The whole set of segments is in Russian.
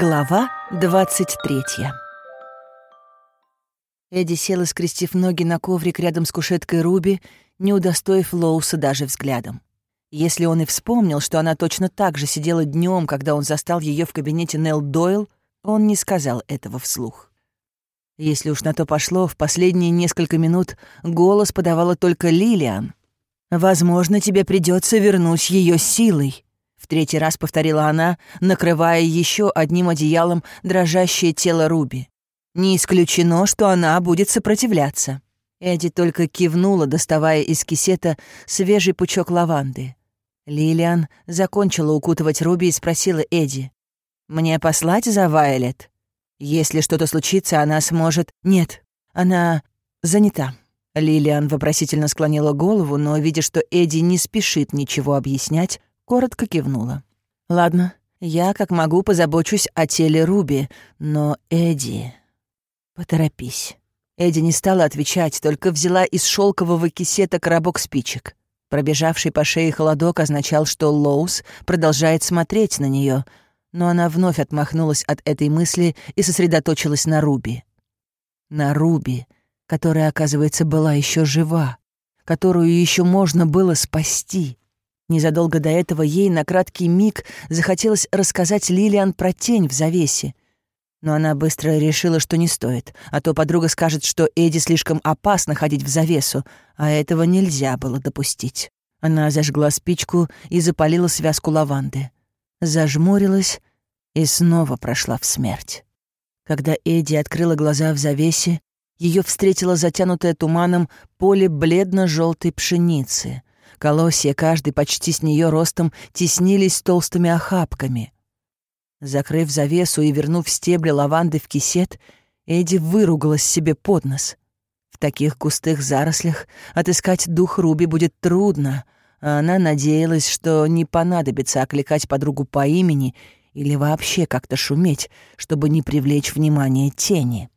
Глава 23 Эдди села, скрестив ноги на коврик рядом с кушеткой Руби, не удостоив Лоуса даже взглядом. Если он и вспомнил, что она точно так же сидела днем, когда он застал ее в кабинете Нелл Дойл, он не сказал этого вслух. Если уж на то пошло, в последние несколько минут голос подавала только Лилиан. «Возможно, тебе придется вернуть ее силой», третий раз повторила она, накрывая еще одним одеялом дрожащее тело Руби. Не исключено, что она будет сопротивляться. Эдди только кивнула, доставая из кисета свежий пучок лаванды. Лилиан закончила укутывать Руби и спросила Эдди. «Мне послать за Вайлет? Если что-то случится, она сможет...» «Нет, она занята». Лилиан вопросительно склонила голову, но, видя, что Эдди не спешит ничего объяснять, коротко кивнула. «Ладно, я как могу позабочусь о теле Руби, но Эдди...» «Поторопись». Эдди не стала отвечать, только взяла из шелкового кисета коробок спичек. Пробежавший по шее холодок означал, что Лоус продолжает смотреть на нее, но она вновь отмахнулась от этой мысли и сосредоточилась на Руби. На Руби, которая, оказывается, была еще жива, которую еще можно было спасти. Незадолго до этого ей на краткий миг захотелось рассказать Лилиан про тень в завесе. Но она быстро решила, что не стоит, а то подруга скажет, что Эдди слишком опасно ходить в завесу, а этого нельзя было допустить. Она зажгла спичку и запалила связку лаванды. Зажмурилась и снова прошла в смерть. Когда Эдди открыла глаза в завесе, ее встретило затянутое туманом поле бледно желтой пшеницы — Колосья, каждый почти с нее ростом, теснились толстыми охапками. Закрыв завесу и вернув стебли лаванды в кисет, Эдди выругалась себе под нос. В таких густых зарослях отыскать дух Руби будет трудно, а она надеялась, что не понадобится окликать подругу по имени или вообще как-то шуметь, чтобы не привлечь внимание тени.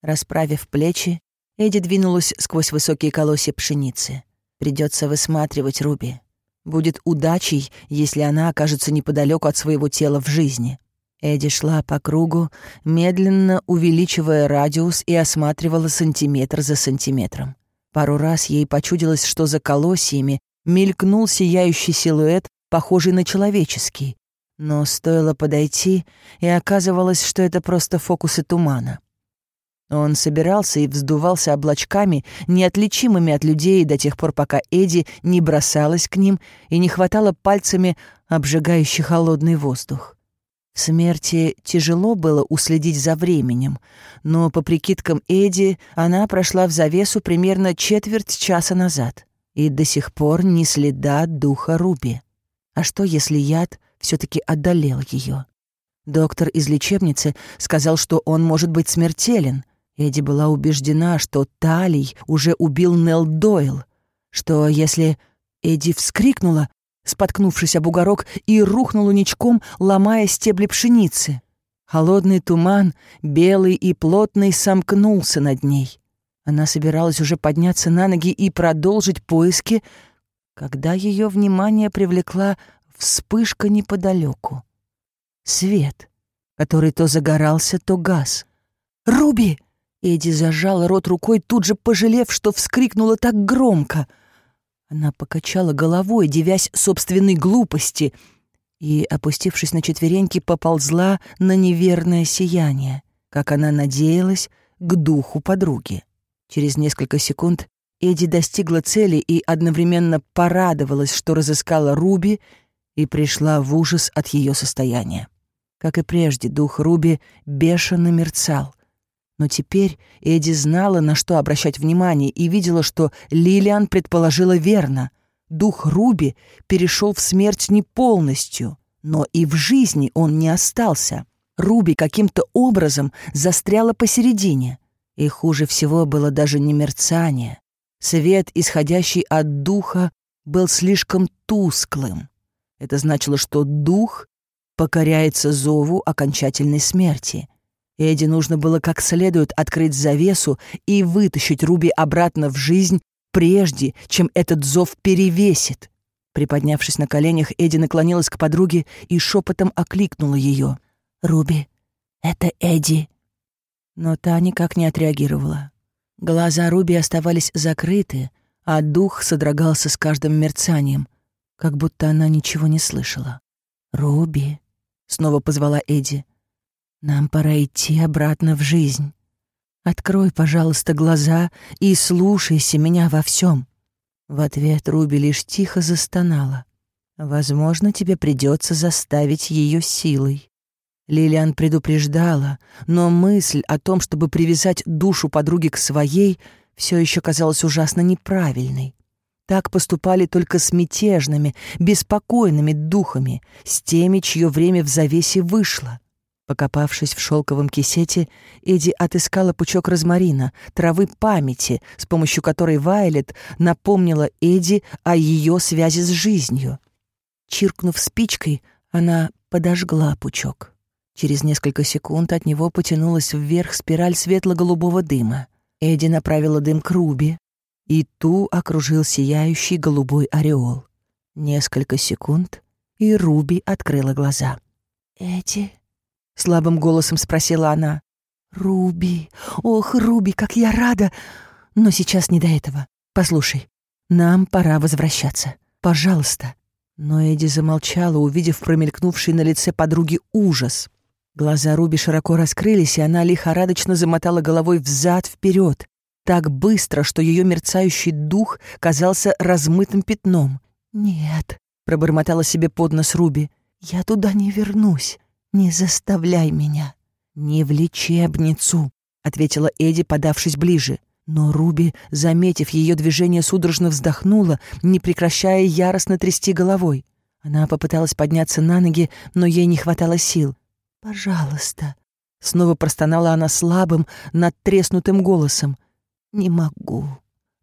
Расправив плечи, Эдди двинулась сквозь высокие колосья пшеницы. Придется высматривать Руби. Будет удачей, если она окажется неподалеку от своего тела в жизни. Эдди шла по кругу, медленно увеличивая радиус и осматривала сантиметр за сантиметром. Пару раз ей почудилось, что за колосьями мелькнул сияющий силуэт, похожий на человеческий. Но стоило подойти, и оказывалось, что это просто фокусы тумана. Он собирался и вздувался облачками, неотличимыми от людей до тех пор, пока Эдди не бросалась к ним и не хватала пальцами обжигающий холодный воздух. Смерти тяжело было уследить за временем, но, по прикидкам Эдди, она прошла в завесу примерно четверть часа назад, и до сих пор ни следа духа Руби. А что, если яд все таки одолел ее? Доктор из лечебницы сказал, что он может быть смертелен — Эдди была убеждена, что Талий уже убил Нел Дойл, что если Эдди вскрикнула, споткнувшись об бугорок, и рухнула ничком, ломая стебли пшеницы. Холодный туман, белый и плотный, сомкнулся над ней. Она собиралась уже подняться на ноги и продолжить поиски, когда ее внимание привлекла вспышка неподалеку. Свет, который то загорался, то гас. «Руби!» Эдди зажала рот рукой, тут же пожалев, что вскрикнула так громко. Она покачала головой, девясь собственной глупости, и, опустившись на четвереньки, поползла на неверное сияние, как она надеялась, к духу подруги. Через несколько секунд Эдди достигла цели и одновременно порадовалась, что разыскала Руби и пришла в ужас от ее состояния. Как и прежде, дух Руби бешено мерцал — но теперь Эдди знала, на что обращать внимание, и видела, что Лилиан предположила верно. Дух Руби перешел в смерть не полностью, но и в жизни он не остался. Руби каким-то образом застряла посередине. И хуже всего было даже не мерцание. Свет, исходящий от духа, был слишком тусклым. Это значило, что дух покоряется зову окончательной смерти — Эдди нужно было как следует открыть завесу и вытащить Руби обратно в жизнь, прежде чем этот зов перевесит. Приподнявшись на коленях, Эдди наклонилась к подруге и шепотом окликнула ее. «Руби, это Эдди». Но та никак не отреагировала. Глаза Руби оставались закрыты, а дух содрогался с каждым мерцанием, как будто она ничего не слышала. «Руби», — снова позвала Эдди, — «нам пора идти обратно в жизнь. Открой, пожалуйста, глаза и слушайся меня во всем. В ответ Руби лишь тихо застонала. «Возможно, тебе придется заставить ее силой». Лилиан предупреждала, но мысль о том, чтобы привязать душу подруги к своей, все еще казалась ужасно неправильной. Так поступали только с мятежными, беспокойными духами, с теми, чье время в завесе вышло. Покопавшись в шелковом кисете, Эдди отыскала пучок розмарина, травы памяти, с помощью которой Вайлет напомнила Эдди о ее связи с жизнью. Чиркнув спичкой, она подожгла пучок. Через несколько секунд от него потянулась вверх спираль светло-голубого дыма. Эдди направила дым к Руби, и ту окружил сияющий голубой ореол. Несколько секунд, и Руби открыла глаза. «Эдди?» — слабым голосом спросила она. «Руби! Ох, Руби, как я рада! Но сейчас не до этого. Послушай, нам пора возвращаться. Пожалуйста». Но Эдди замолчала, увидев промелькнувший на лице подруги ужас. Глаза Руби широко раскрылись, и она лихорадочно замотала головой взад вперед, так быстро, что ее мерцающий дух казался размытым пятном. «Нет», — пробормотала себе под нос Руби, — «я туда не вернусь. Не заставляй меня». «Не в лечебницу», — ответила Эдди, подавшись ближе. Но Руби, заметив ее движение, судорожно вздохнула, не прекращая яростно трясти головой. Она попыталась подняться на ноги, но ей не хватало сил. «Пожалуйста», — снова простонала она слабым, надтреснутым голосом. «Не могу».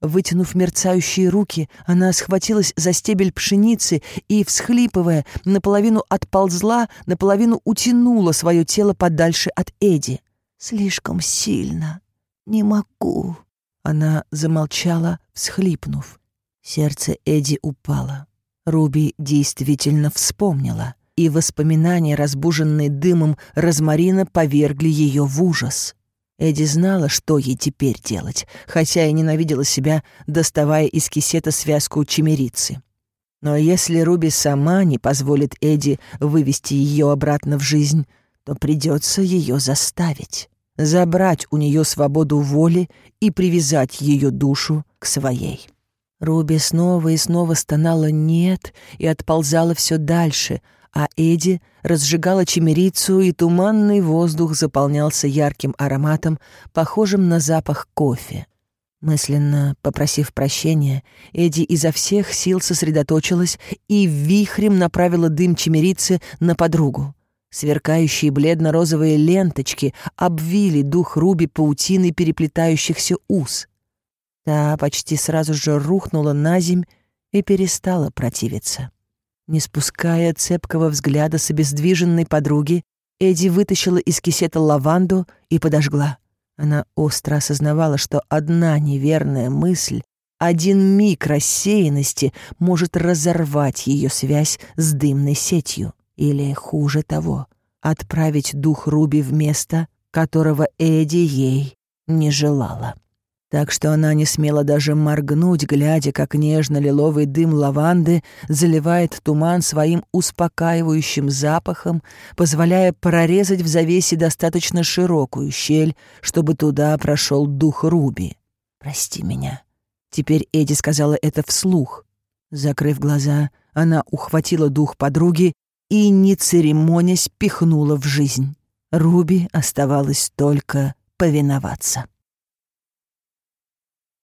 Вытянув мерцающие руки, она схватилась за стебель пшеницы и, всхлипывая, наполовину отползла, наполовину утянула свое тело подальше от Эди. «Слишком сильно. Не могу». Она замолчала, всхлипнув. Сердце Эди упало. Руби действительно вспомнила и воспоминания, разбуженные дымом розмарина, повергли ее в ужас. Эдди знала, что ей теперь делать, хотя и ненавидела себя, доставая из кисета связку чемерицы. Но если Руби сама не позволит Эдди вывести ее обратно в жизнь, то придется ее заставить, забрать у нее свободу воли и привязать ее душу к своей. Руби снова и снова стонала «нет» и отползала все дальше, а Эди разжигала чемерицу, и туманный воздух заполнялся ярким ароматом, похожим на запах кофе. Мысленно попросив прощения, Эди изо всех сил сосредоточилась и вихрем направила дым чемерицы на подругу. Сверкающие бледно-розовые ленточки обвили дух Руби паутиной переплетающихся уз. Та почти сразу же рухнула на земь и перестала противиться. Не спуская цепкого взгляда с обездвиженной подруги, Эдди вытащила из кисета лаванду и подожгла. Она остро осознавала, что одна неверная мысль, один миг рассеянности может разорвать ее связь с дымной сетью. Или, хуже того, отправить дух Руби в место, которого Эдди ей не желала так что она не смела даже моргнуть, глядя, как нежно-лиловый дым лаванды заливает туман своим успокаивающим запахом, позволяя прорезать в завесе достаточно широкую щель, чтобы туда прошел дух Руби. «Прости меня». Теперь Эдди сказала это вслух. Закрыв глаза, она ухватила дух подруги и, не церемонясь, пихнула в жизнь. Руби оставалось только повиноваться.